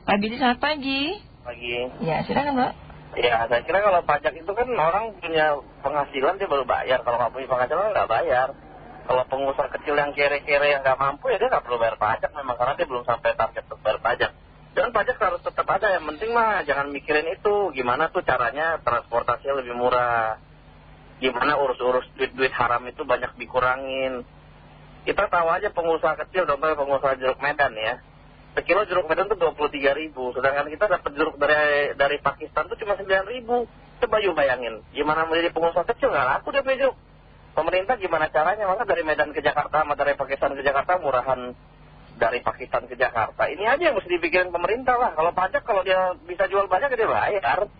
Pak Billy selamat pagi. Pagi. Ya silakan Pak. Ya, saya kira kalau pajak itu kan orang punya penghasilan dia baru bayar. Kalau nggak punya penghasilan nggak bayar. Kalau pengusaha kecil yang kere-kere yang nggak mampu ya dia nggak perlu bayar pajak memang karena dia belum sampai target untuk bayar pajak. Dan pajak harus tetap ada. Yang penting mah jangan mikirin itu. Gimana tuh caranya transportasinya lebih murah. Gimana urus-urus duit-duit haram itu banyak dikurangin. Kita tahu aja pengusaha kecil, contohnya pengusaha jeruk medan ya. Sekilo jeruk medan tuh 23 ribu. Sedangkan kita dapat jeruk dari dari Pakistan tuh cuma 9 ribu. Coba yuk bayangin. Gimana menjadi pengusaha kecil nggak laku dia punya jeruk. Pemerintah gimana caranya? Maka dari Medan ke Jakarta sama dari Pakistan ke Jakarta murahan dari Pakistan ke Jakarta. Ini aja yang mesti dipikirin pemerintah lah. Kalau pajak kalau dia bisa jual banyak dia bayar.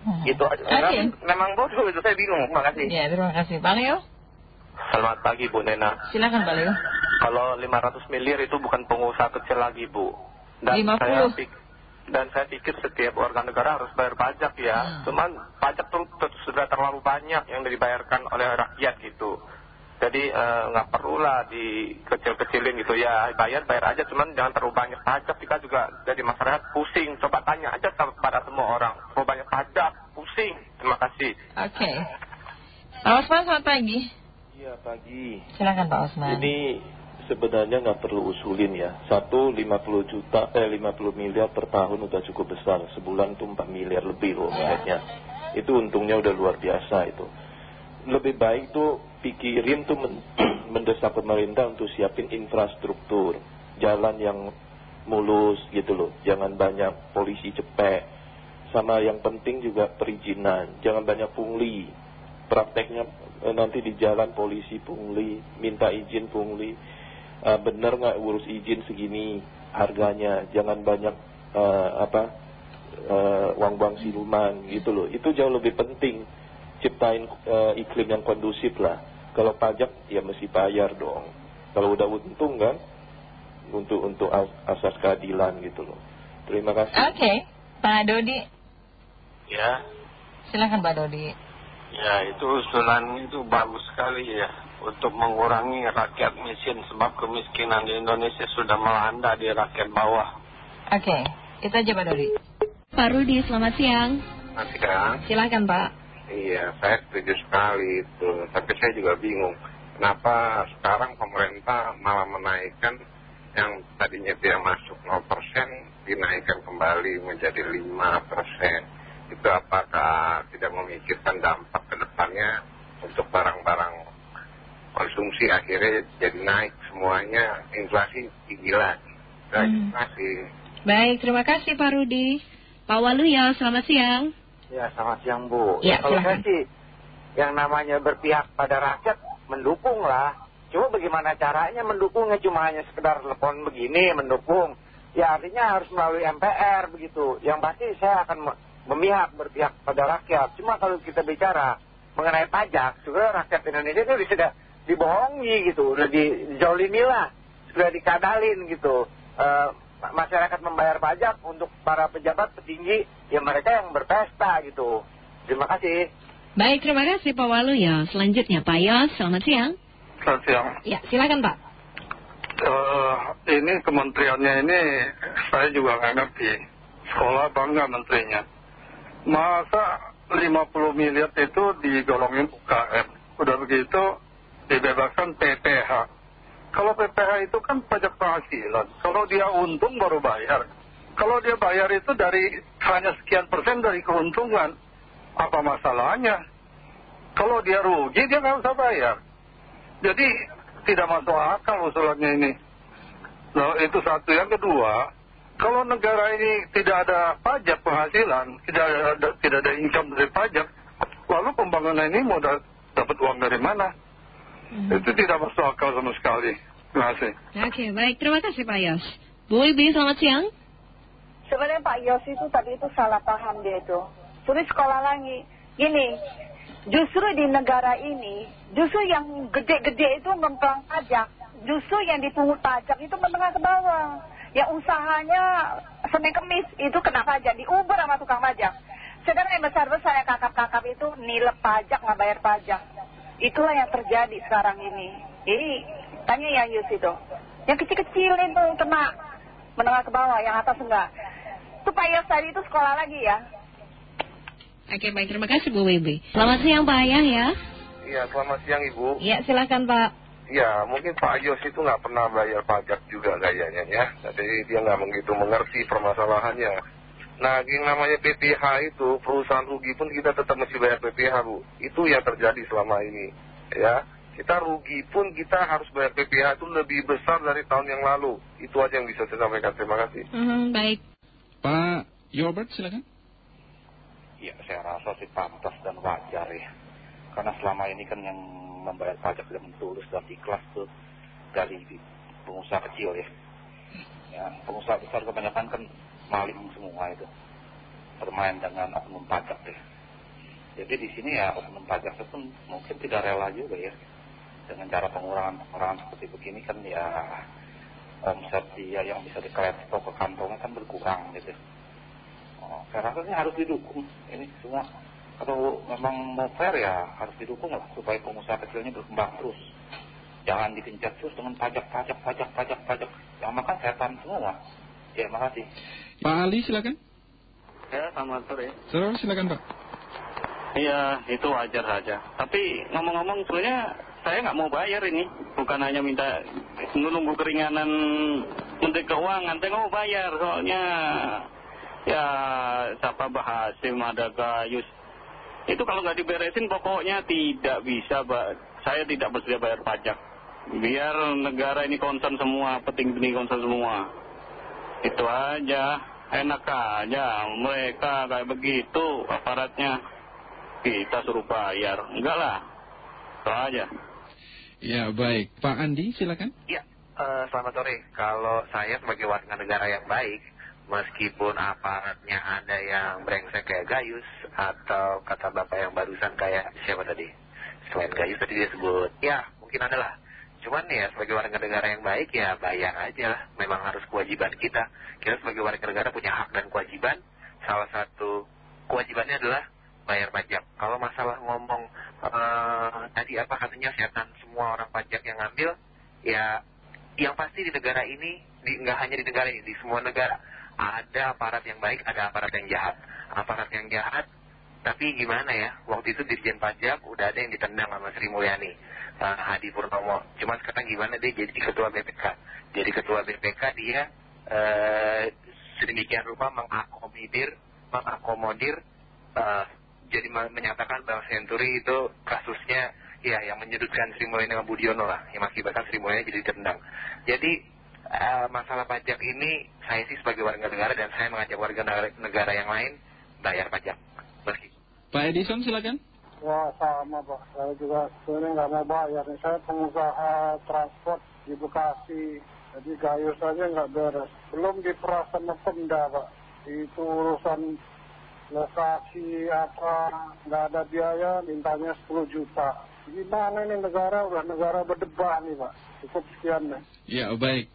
Hmm. Gitu aja. Memang bodoh itu saya bingung. Terima kasih. Ya terima kasih Pak Leo. Selamat pagi Bu Nena. Silakan Pak Leo. Kalau 500 miliar itu bukan pengusaha kecil lagi Bu. Dan 50. saya pik- dan saya pikir setiap warga negara harus bayar pajak ya. Hmm. Cuman pajak tuh tuh sudah terlalu banyak yang dibayarkan oleh rakyat gitu. Jadi eh, nggak perlu lah dikecil-kecilin gitu ya. Bayar bayar aja cuman jangan terlalu banyak pajak. Kita juga jadi masyarakat pusing. Coba tanya aja kepada semua orang. Terlalu banyak pajak, pusing. Terima kasih. Oke. Pak Osman selamat pagi. Iya pagi. Silakan Pak Osman. Ini sebenarnya nggak perlu usulin ya. Satu 50 juta, eh 50 miliar per tahun udah cukup besar. Sebulan tuh 4 miliar lebih loh omsetnya. Itu untungnya udah luar biasa itu. Lebih baik tuh pikirin tuh men- mendesak pemerintah untuk siapin infrastruktur. Jalan yang mulus gitu loh. Jangan banyak polisi cepek. Sama yang penting juga perizinan. Jangan banyak pungli. Prakteknya eh, nanti di jalan polisi pungli, minta izin pungli. Eh, bener nggak urus izin segini harganya? Jangan banyak eh, apa eh, uang-uang siluman gitu loh. Itu jauh lebih penting. Ciptain eh, iklim yang kondusif lah. Kalau pajak ya mesti bayar dong. Kalau udah untung kan untuk untuk as- asas keadilan gitu loh. Terima kasih. Oke. Pak Dodi. Ya, Silakan Pak Dodi. Ya itu usulan itu bagus sekali ya untuk mengurangi rakyat miskin sebab kemiskinan di Indonesia sudah melanda di rakyat bawah. Oke. Itu aja Pak Dodi. Pak Rudi, selamat siang. Nanti kan? Silakan Pak. Iya, saya setuju sekali itu. Tapi saya juga bingung, kenapa sekarang pemerintah malah menaikkan yang tadinya dia masuk 0% dinaikkan kembali menjadi 5%. Itu apakah tidak memikirkan dampak ke depannya untuk barang-barang konsumsi akhirnya jadi naik semuanya inflasi tinggi lagi. Terima kasih. Baik, terima kasih Pak Rudi. Pak Waluyo, selamat siang. Ya, selamat siang Bu. Ya, Kalau silakan. saya sih, yang namanya berpihak pada rakyat, mendukung lah. Cuma bagaimana caranya mendukungnya cuma hanya sekedar telepon begini, mendukung. Ya artinya harus melalui MPR begitu. Yang pasti saya akan memihak, berpihak pada rakyat. Cuma kalau kita bicara mengenai pajak, sebenarnya rakyat Indonesia itu sudah dibohongi gitu, udah dijolimi lah, sudah dikadalin gitu. Eh, ma- masyarakat membayar pajak untuk para pejabat petinggi, ya mereka yang berpesta gitu. Terima kasih. Baik, terima kasih Pak Waluyo. Selanjutnya Pak Yos, selamat siang. Selamat siang. Ya, silakan Pak. Eh, ini kementeriannya ini saya juga nggak ngerti. Sekolah bangga menterinya. Masa 50 miliar itu digolongin UKM. Udah begitu dibebaskan PPH. Kalau PPH itu kan pajak penghasilan. Kalau dia untung baru bayar. Kalau dia bayar itu dari hanya sekian persen dari keuntungan. Apa masalahnya? Kalau dia rugi dia nggak usah bayar. Jadi tidak masuk akal usulannya ini. Nah, itu satu. Yang kedua, kalau negara ini tidak ada pajak penghasilan, tidak ada, tidak ada income dari pajak, lalu pembangunan ini mau da- dapat uang dari mana? Itu tidak masuk akal sama sekali. Terima kasih. Oke, baik. Terima kasih Pak Yos. Bu Ibi, selamat siang. Sebenarnya Pak Yos itu tadi itu salah paham dia itu. Suruh sekolah lagi. Gini, justru di negara ini, justru yang gede-gede itu ngemplang pajak. Justru yang dipungut pajak itu menengah ke bawah. Yang usahanya Senin Kemis itu kena pajak. Diuber sama tukang pajak. Sedangkan yang besar-besar yang kakap-kakap itu nilep pajak, nggak bayar pajak. Itulah yang terjadi sekarang ini. Jadi, tanya ya Yus itu. Yang kecil-kecil itu kena menengah ke bawah, yang atas enggak. Itu Pak Yos tadi itu sekolah lagi ya? Oke, baik. Terima kasih Bu Wibi. Selamat siang Pak Ayah ya. Iya, selamat siang Ibu. Ya, silakan Pak. Ya, mungkin Pak Yos itu nggak pernah bayar pajak juga kayaknya ya. Jadi dia nggak begitu mengerti permasalahannya. Nah, yang namanya PPH itu, perusahaan rugi pun kita tetap mesti bayar PPH, Bu. Itu yang terjadi selama ini. Ya, kita rugi pun kita harus bayar PPH itu lebih besar dari tahun yang lalu. Itu aja yang bisa saya sampaikan. Terima kasih. Mhm, baik. Pak Yobert silakan. Ya, saya rasa sih pantas dan wajar ya. Karena selama ini kan yang membayar pajak dengan tulus dan ikhlas tuh dari pengusaha kecil ya. Ya, pengusaha besar kebanyakan kan maling semua itu. Bermain dengan oknum pajak ya. Jadi di sini ya oknum pajak itu pun mungkin tidak rela juga ya. Dengan cara pengurangan-pengurangan seperti begini kan ya omset dia yang bisa dikeletok ke kantongnya kan berkurang gitu. Oh, saya rasa ini harus didukung ini semua. Kalau memang mau fair ya harus didukung lah supaya pengusaha kecilnya berkembang terus. Jangan dikencat terus dengan pajak, pajak, pajak, pajak, pajak. Yang makan setan semua. Ya, terima kasih. Pak Ali silakan. Ya, selamat sore. Saudara silakan Pak. Iya, itu wajar saja. Tapi ngomong-ngomong sebenarnya saya nggak mau bayar ini. Bukan hanya minta menunggu keringanan Menteri Keuangan. Saya nggak mau bayar soalnya ya siapa Bahasim ada Gayus. Itu kalau nggak diberesin pokoknya tidak bisa, Pak. Saya tidak bersedia bayar pajak. Biar negara ini concern semua, peting-peting concern semua. Itu aja. Enak aja mereka kayak begitu aparatnya. Kita suruh bayar. Enggak lah. Itu aja. Ya baik. Pak Andi silakan. Ya, eh, selamat sore. Kalau saya sebagai warga negara yang baik, meskipun aparatnya ada yang brengsek kayak Gayus, atau kata bapak yang barusan kayak siapa tadi? Selain Gayus tadi dia sebut, ya mungkin ada lah. Cuman ya sebagai warga negara yang baik ya bayar aja lah. Memang harus kewajiban kita. Kita sebagai warga negara punya hak dan kewajiban. Salah satu kewajibannya adalah bayar pajak. Kalau masalah ngomong eh, tadi apa katanya setan semua orang pajak yang ngambil, ya yang pasti di negara ini, nggak hanya di negara ini, di semua negara ada aparat yang baik, ada aparat yang jahat. Aparat yang jahat, tapi gimana ya? Waktu itu Dirjen Pajak udah ada yang ditendang sama Sri Mulyani, Hadi Purnomo. Cuma sekarang gimana dia jadi ketua BPK? Jadi ketua BPK dia eh, sedemikian rupa mengakomodir, mengakomodir eh, jadi men- menyatakan bahwa Senturi itu kasusnya ya yang menyudutkan Sri Mulyani sama Budiono lah, yang mengakibatkan Sri Mulyani jadi ditendang. Jadi eh, masalah pajak ini saya sih sebagai warga negara dan saya mengajak warga negara, negara yang lain bayar pajak. Meskipun Pak Edison silakan. Ya sama Pak, saya juga sebenarnya nggak mau bayar. nih. Saya pengusaha transport di Bekasi, jadi gayus aja nggak beres. Belum diperas sama Pemda Pak, itu urusan lokasi apa, nggak ada biaya, mintanya 10 juta. Gimana ini negara, udah negara berdebah nih Pak. Cukup sekian deh. Ya baik.